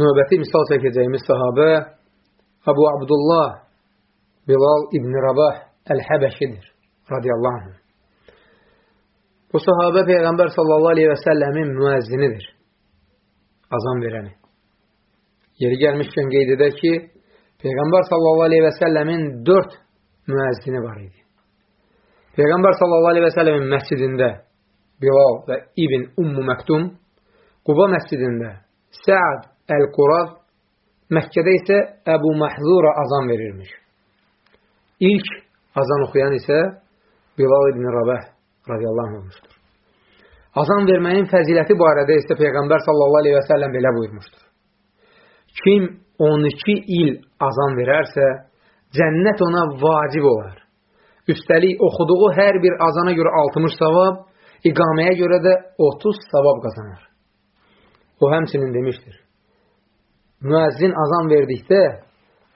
növbəti misal çəkəcəyimiz sahabə Abu Abdullah Bilal İbn Rabah Əl-Həbəşidir radiyallahu anh. Bu sahabə Peyğəmbər sallallahu aleyhi və səlləmin müəzzinidir. Azam verəni. Yeri gəlmişkən qeyd edək ki, Peyğəmbər sallallahu aleyhi və səlləmin dörd müəzzini var idi. Peyğəmbər sallallahu aleyhi və səlləmin məscidində Bilal və İbn Ummu Məktum, Quba məscidində Səad Əl-Quraz, Məkkədə isə Əbu Məhzura azan verirmiş. İlk azan oxuyan isə Bilal ibn Rabah radiyallahu olmuşdur. Azan verməyin fəziləti barədə isə Peyğəmbər sallallahu aleyhi və səlləm belə buyurmuşdur. Kim 12 il azan verərsə, cənnət ona vacib olar. Üstəlik, oxuduğu hər bir azana görə 60 savab, iqaməyə görə də 30 savab qazanar. O həmçinin demişdir. Müəzzin azan verdikdə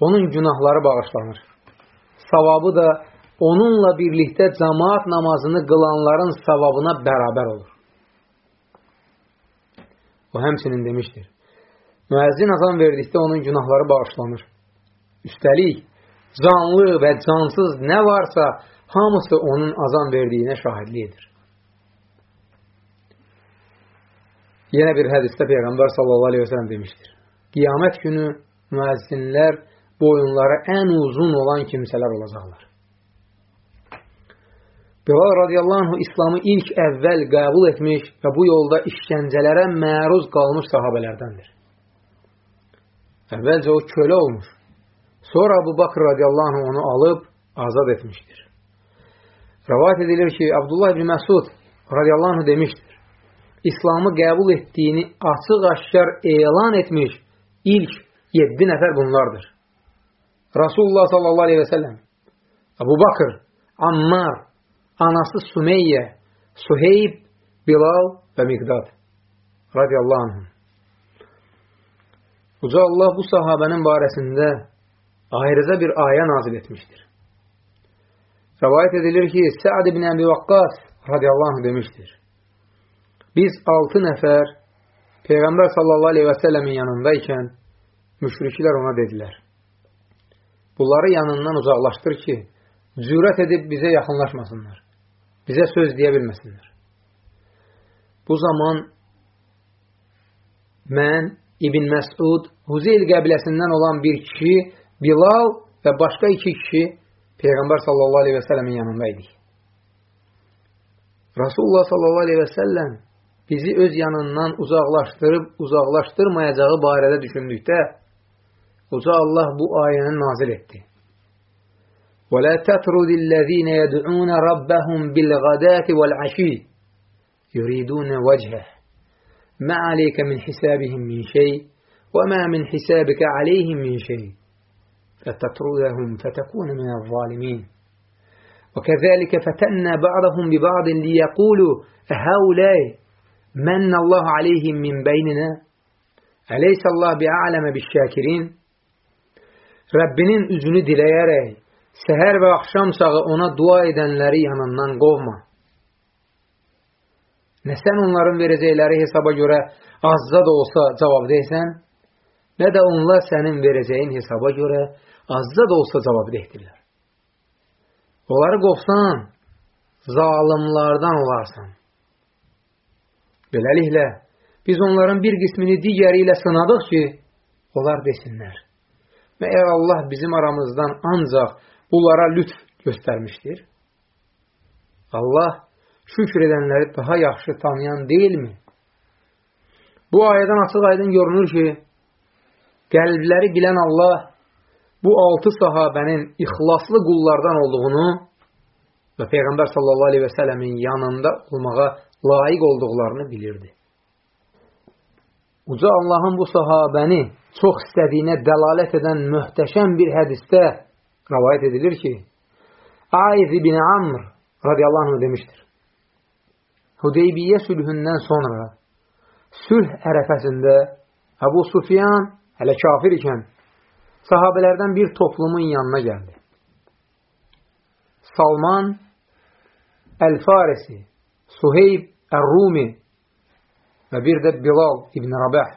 onun günahları bağışlanır. Savabı da onunla birlikdə cəmaat namazını qılanların savabına bərabər olur. O həmçinin demişdir. Müəzzin azan verdikdə onun günahları bağışlanır. Üstəlik, canlı və cansız nə varsa, hamısı onun azan verdiyinə şahidlik edir. Yenə bir hədisdə Peyğəmbər sallallahu aleyhi ve sellem demişdir. Qiyamət günü müəzzinlər boyunları ən uzun olan kimsələr olacaqlar. Bilal radiyallahu anh İslamı ilk əvvəl qəbul etmiş və bu yolda işgəncələrə məruz qalmış sahabələrdəndir. Əvvəlcə o kölə olmuş. Sonra Abu Bakr radiyallahu anh onu alıb azad etmişdir. Rəvat edilir ki, Abdullah ibn Məsud radiyallahu anh demişdir. İslamı qəbul etdiyini açıq-aşkar elan etmiş ilk yeddi nəfər bunlardır. Rasulullah sallallahu aleyhi və səlləm, Abu Bakr, Ammar, anası Sümeyyə, Suheyb, Bilal və Miqdad radiyallahu anh. Uca Allah bu sahabənin barəsində ayrıca bir ayə nazil etmişdir. Rəvayət edilir ki, Səad ibn Əbi Vaqqas radiyallahu anh demişdir. Biz altı nəfər Peyğəmbər sallallahu aleyhi və səlləmin yanındaykən müşriklər ona dedilər. Bunları yanından uzaqlaşdır ki, cürət edib bizə yaxınlaşmasınlar. Bizə söz deyə bilməsinlər. Bu zaman mən İbn Məsud, Huzeyl qəbiləsindən olan bir kişi, Bilal və başqa iki kişi Peyğəmbər sallallahu aleyhi və səlləmin yanındaydik. Rasulullah sallallahu aleyhi və səlləm bizi öz yanından uzaqlaşdırıb uzaqlaşdırmayacağı barədə düşündükdə Uca Allah bu ayəni nazil etdi. وَلَا تَتْرُدِ الَّذ۪ينَ يَدْعُونَ رَبَّهُمْ بِالْغَدَاةِ وَالْعَشِيِّ يُرِيدُونَ وَجْهَهِ مَا عَلَيْكَ مِنْ حِسَابِهِمْ مِنْ شَيْءٍ وَمَا مِنْ حِسَابِكَ عَلَيْهِمْ مِنْ شَيْءٍ فَتَتْرُدَهُمْ فَتَكُونَ مِنَ الظَّالِمِينَ وَكَذَلِكَ فَتَنَّا بَعْضَهُمْ بِبَعْضٍ لِيَقُولُوا هَؤُلَاءِ mennallahu aleyhim min beynine Aleyhissallahu bi aleme bi şakirin Rəbbinin üzünü diləyərək səhər və axşam sağı ona dua edənləri yanından qovma. Nə sən onların verəcəkləri hesaba görə azza da olsa cavab deyəsən, nə də onlar sənin verəcəyin hesaba görə azza da olsa cavab deyirlər. Onları qovsan, zalimlardan olarsan. Beləliklə, biz onların bir qismini digəri ilə sınadıq ki, onlar desinlər. Məyər Allah bizim aramızdan ancaq bunlara lütf göstərmişdir? Allah şükür edənləri daha yaxşı tanıyan deyilmi? Bu ayədən açıq aydın görünür ki, qəlbləri bilən Allah bu altı sahabənin ixlaslı qullardan olduğunu və Peyğəmbər sallallahu aleyhi və sələmin yanında olmağa layiq olduqlarını bilirdi. Uca Allahın bu sahabəni çox istədiyinə dəlalət edən möhtəşəm bir hədisdə rəvayət edilir ki, Aiz ibn Amr radiyallahu anh demişdir. Hudeybiyyə sülhündən sonra sülh ərəfəsində Əbu Sufyan hələ kafir ikən sahabələrdən bir toplumun yanına gəldi. Salman Əl-Farisi, Suheyb Ər-Rumi və bir də Bilal ibn Rabah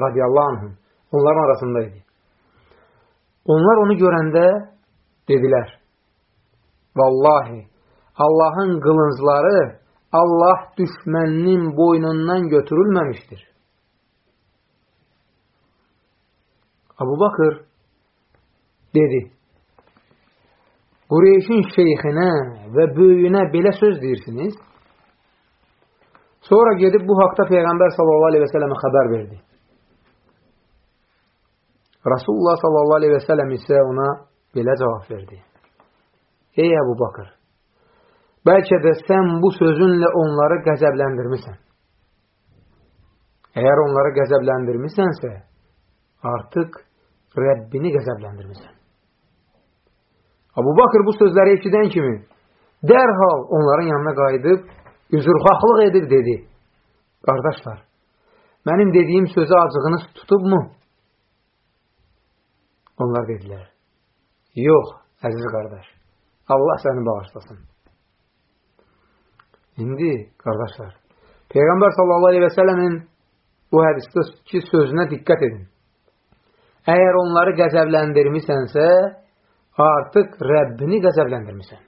radiyallahu anhum onların arasındaydı. Onlar onu görəndə dedilər, Vallahi, Allahın qılıncları Allah düşməninin boynundan götürülməmişdir. Abu Bakır dedi, Qureyşin şeyxinə və böyüyünə belə söz deyirsiniz. Sonra gedib bu haqda Peyğəmbər sallallahu aleyhi və sələmə xəbər verdi. Rasulullah sallallahu aleyhi və sələm isə ona belə cavab verdi. Ey Əbu Bakır, bəlkə də sən bu sözünlə onları qəzəbləndirmirsən. Əgər onları qəzəbləndirmirsənsə, artıq Rəbbini qəzəbləndirmirsən. Abu Bakır bu sözləri eşidən kimi dərhal onların yanına qayıdıb, üzrxahlıq edib dedi. Qardaşlar, mənim dediyim sözü acığınız tutubmu? Onlar dedilər, yox, əziz qardaş, Allah səni bağışlasın. İndi, qardaşlar, Peyğəmbər sələmin bu hədisdəki sözünə diqqət edin. Əgər onları qəzəbləndirmisənsə, artıq Rəbbini qəzəbləndirmisən.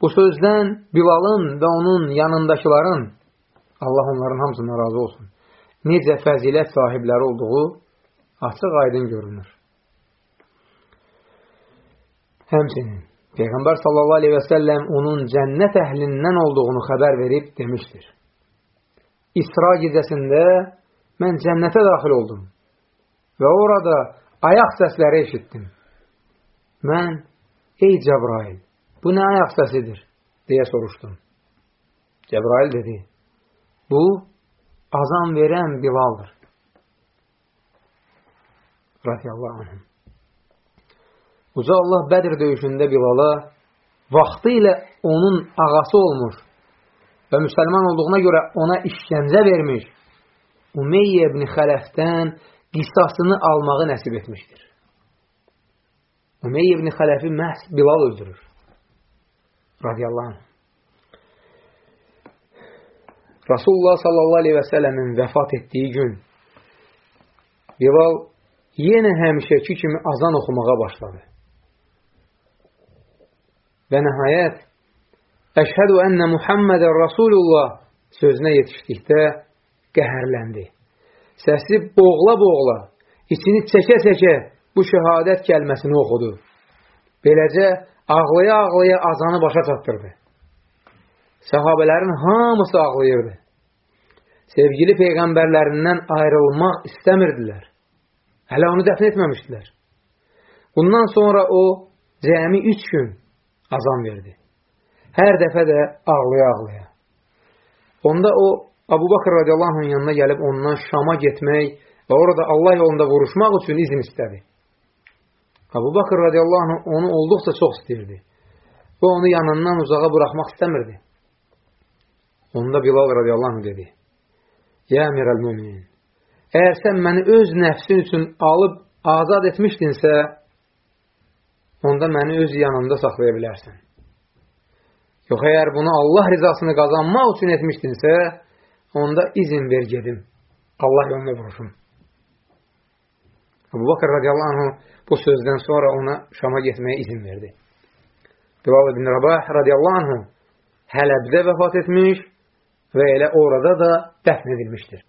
Bu sözdən Bilalın və onun yanındakıların, Allah onların hamısından razı olsun, necə fəzilət sahibləri olduğu açıq aydın görünür. Həmçinin Peyğəmbər sallallahu aleyhi və səlləm onun cənnət əhlindən olduğunu xəbər verib demişdir. İsra gecəsində mən cənnətə daxil oldum və orada ayaq səsləri eşitdim. Mən, ey Cəbrail, bu nə ayaq səsidir? deyə soruşdum. Cəbrail dedi, bu azam verən Bilaldır. Radiyallahu anh. Uca Allah Bədir döyüşündə Bilala vaxtı ilə onun ağası olmuş və müsəlman olduğuna görə ona işgəncə vermiş, Umeyyə ibn Xələfdən qisasını almağı nəsib etmişdir. Umeyyə ibn Xələfi məhz Bilal öldürür. Radiyallahu anh. Rasulullah sallallahu aleyhi və sələmin vəfat etdiyi gün Bilal yenə həmişəki kimi azan oxumağa başladı. Və nəhayət Əşhədu ənnə Muhammədən Rasulullah sözünə yetişdikdə qəhərləndi. Səsi boğla-boğla, içini çəkə-çəkə bu şəhadət kəlməsini oxudu. Beləcə, ağlaya-ağlaya azanı başa çatdırdı. Səhabələrin hamısı ağlayırdı. Sevgili peyğəmbərlərindən ayrılmaq istəmirdilər. Hələ onu dəfn etməmişdilər. Bundan sonra o, cəmi üç gün azan verdi. Hər dəfə də ağlaya-ağlaya. Onda o, Abu Bakır radiyallahu yanına gəlib ondan Şama getmək və orada Allah yolunda vuruşmaq üçün izin istədi. Abu Bakır radiyallahu anh onu olduqca çox istəyirdi. Və onu yanından uzağa buraxmaq istəmirdi. Onda Bilal radiyallahu anh dedi, Ya əmirəl müminin, əgər sən məni öz nəfsin üçün alıb azad etmişdinsə, onda məni öz yanında saxlaya bilərsən. Yox, əgər bunu Allah rizasını qazanmaq üçün etmişdinsə, onda izin ver gedim. Allah yoluna vuruşum. Abu Bakır radiyallahu anh bu sözdən sonra ona Şama getməyə izin verdi. Bilal ibn Rabah radiyallahu anh Hələbdə vəfat etmiş və elə orada da dəfn edilmişdir.